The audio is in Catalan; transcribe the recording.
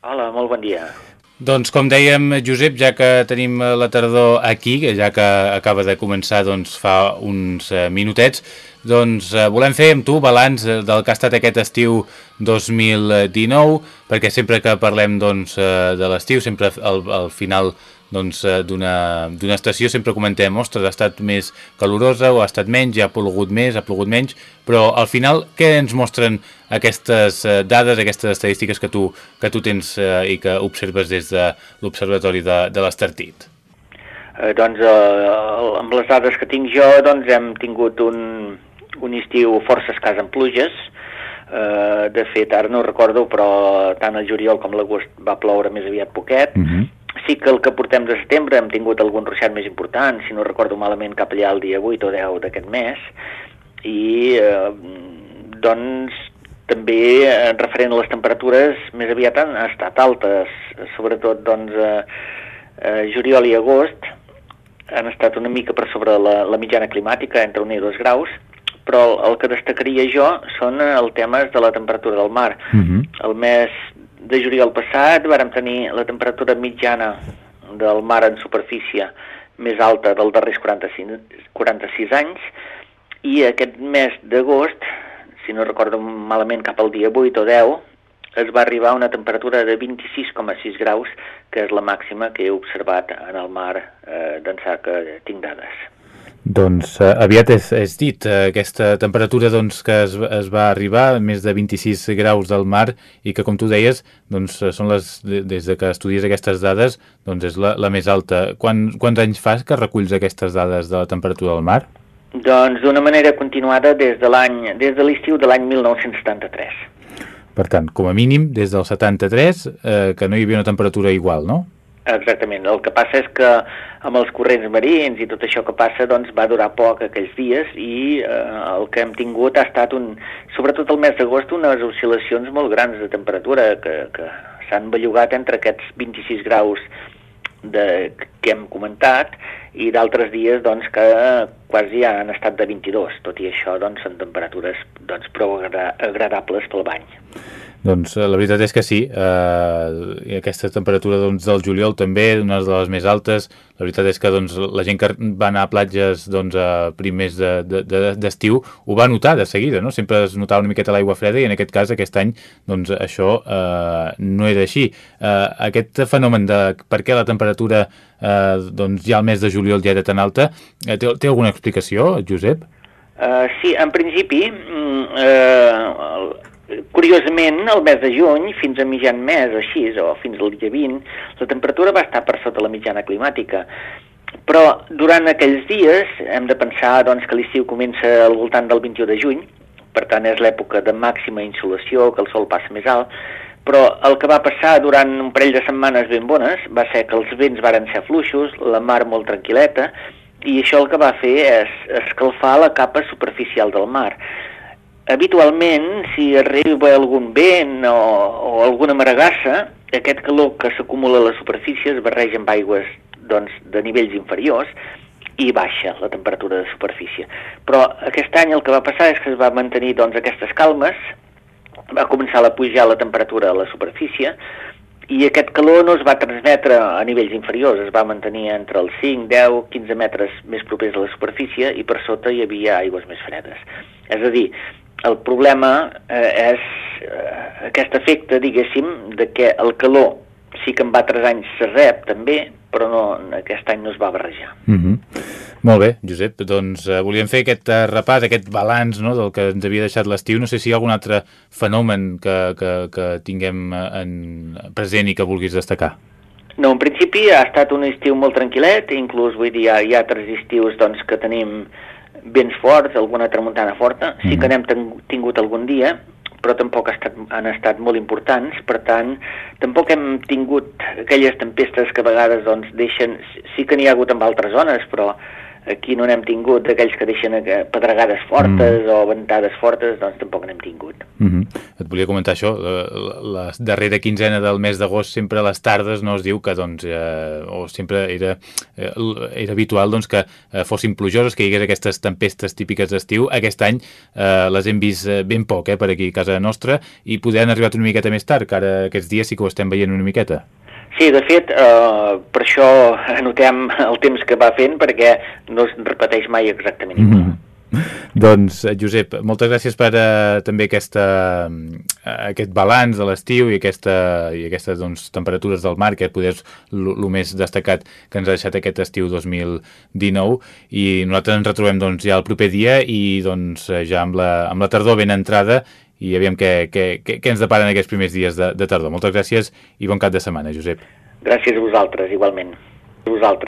Hola, molt bon dia. Doncs com dèiem, Josep, ja que tenim la tardor aquí, ja que acaba de començar doncs, fa uns eh, minutets, doncs eh, volem fer amb tu balanç del que ha estat aquest estiu 2019, perquè sempre que parlem doncs, eh, de l'estiu, sempre al, al final doncs, eh, d'una estació sempre comentem, ostres, ha estat més calorosa o ha estat menys, ja ha plogut més, ha plogut menys, però al final què ens mostren aquestes eh, dades, aquestes estadístiques que tu, que tu tens eh, i que observes des de l'Observatori de, de l'Estartit? Eh, doncs eh, amb les dades que tinc jo doncs hem tingut un, un estiu força escàs en pluges, eh, de fet ara no recordo però tant el juliol com l'agost va ploure més aviat poquet, uh -huh Sí que el que portem de setembre hem tingut algun ruixat més important, si no recordo malament cap allà el dia 8 o 10 d'aquest mes, i eh, doncs també eh, referent a les temperatures més aviat han estat altes, sobretot doncs eh, eh, juliol i agost han estat una mica per sobre la, la mitjana climàtica, entre 1 i 2 graus, però el, el que destacaria jo són els temes de la temperatura del mar. Uh mhm. -huh. El mes de juliol passat vàrem tenir la temperatura mitjana del mar en superfície més alta dels darrers 45, 46 anys i aquest mes d'agost, si no recordo malament cap al dia 8 o 10, es va arribar a una temperatura de 26,6 graus, que és la màxima que he observat en el mar eh, d'ençà que tinc dades. Doncs eh, aviat és, és dit, eh, aquesta temperatura doncs, que es, es va arribar, més de 26 graus del mar, i que com tu deies, doncs, són les, des de que estudies aquestes dades, doncs és la, la més alta. Quan, quants anys fas que reculls aquestes dades de la temperatura del mar? Doncs d'una manera continuada des de l'any des de l'estiu de l'any 1973. Per tant, com a mínim, des del 73, eh, que no hi havia una temperatura igual, no? Exactament. El que passa és que amb els corrents marins i tot això que passa doncs, va durar poc aquells dies i eh, el que hem tingut ha estat, un, sobretot el mes d'agost, unes oscil·lacions molt grans de temperatura que, que s'han bellugat entre aquests 26 graus de, que hem comentat i d'altres dies doncs, que quasi han estat de 22. Tot i això doncs, són temperatures doncs, prou agradables pel bany. Doncs eh, la veritat és que sí, eh, aquesta temperatura doncs, del juliol també, una de les més altes, la veritat és que doncs, la gent que va anar a platges doncs, a primers d'estiu de, de, de, ho va notar de seguida, no? sempre es notava una miqueta l'aigua freda i en aquest cas aquest any doncs, això eh, no era així. Eh, aquest fenomen de per què la temperatura eh, doncs, ja al mes de juliol ja era tan alta, eh, té, té alguna explicació, Josep? Uh, sí, en principi, eh, Curiosament, el mes de juny, fins a mitjan mes així, o fins al dia 20, la temperatura va estar per sota la mitjana climàtica. Però durant aquells dies hem de pensar doncs, que l'estiu comença al voltant del 21 de juny, per tant és l'època de màxima insolació, que el sol passa més alt, però el que va passar durant un parell de setmanes ben bones va ser que els vents varen ser fluixos, la mar molt tranquil·leta, i això el que va fer és escalfar la capa superficial del mar habitualment, si arriba algun vent o, o alguna maragassa, aquest calor que s'acumula a la superfície es barreja amb aigües doncs, de nivells inferiors i baixa la temperatura de superfície. Però aquest any el que va passar és que es va mantenir doncs, aquestes calmes, va començar a pujar la temperatura a la superfície i aquest calor no es va transmetre a nivells inferiors, es va mantenir entre els 5, 10, 15 metres més propers a la superfície i per sota hi havia aigües més fredes. És a dir, el problema eh, és eh, aquest efecte, diguéssim, de que el calor sí que en va tres anys se rep també, però no, aquest any no es va barrejar. Mm -hmm. Molt bé, Josep, doncs eh, volíem fer aquest eh, repàs, aquest balanç no, del que ens havia deixat l'estiu. No sé si hi ha algun altre fenomen que, que, que tinguem eh, en present i que vulguis destacar. No, en principi ha estat un estiu molt tranquil·let, inclús vull dir, hi ha, hi ha altres estius doncs, que tenim vents forts, alguna tramuntana forta, sí que mhm. n'hem tingut algun dia, però tampoc ha estat, han estat molt importants, per tant, tampoc hem tingut aquelles tempestes que a vegades doncs, deixen... Sí que n'hi ha hagut en altres zones, però aquí no n'hem tingut d'aquells que deixen eh, pedregades fortes mm. o ventades fortes, doncs tampoc n'hem tingut. Mm -hmm. Et volia comentar això, la, la darrera quinzena del mes d'agost sempre a les tardes no es diu que doncs, eh, o sempre era, eh, era habitual doncs, que eh, fossin plujoses, que hi hagués aquestes tempestes típiques d'estiu. Aquest any eh, les hem vist eh, ben poc eh, per aquí a casa nostra i poder han arribat una miqueta més tard, que ara aquests dies sí que ho estem veient una miqueta. Sí, de fet, eh, per això anotem el temps que va fent, perquè no es repeteix mai exactament igual. Mm -hmm. Doncs, eh, Josep, moltes gràcies per uh, també aquesta, uh, aquest balanç de l'estiu i, aquesta, i aquestes doncs, temperatures del mar, que poder és el més destacat que ens ha deixat aquest estiu 2019 i nosaltres ens retrobem doncs, ja el proper dia i doncs, ja amb la, amb la tardor ben entrada i aviam què, què, què, què ens deparen aquests primers dies de, de tardor. Moltes gràcies i bon cap de setmana, Josep. Gràcies a vosaltres, igualment. A vosaltres.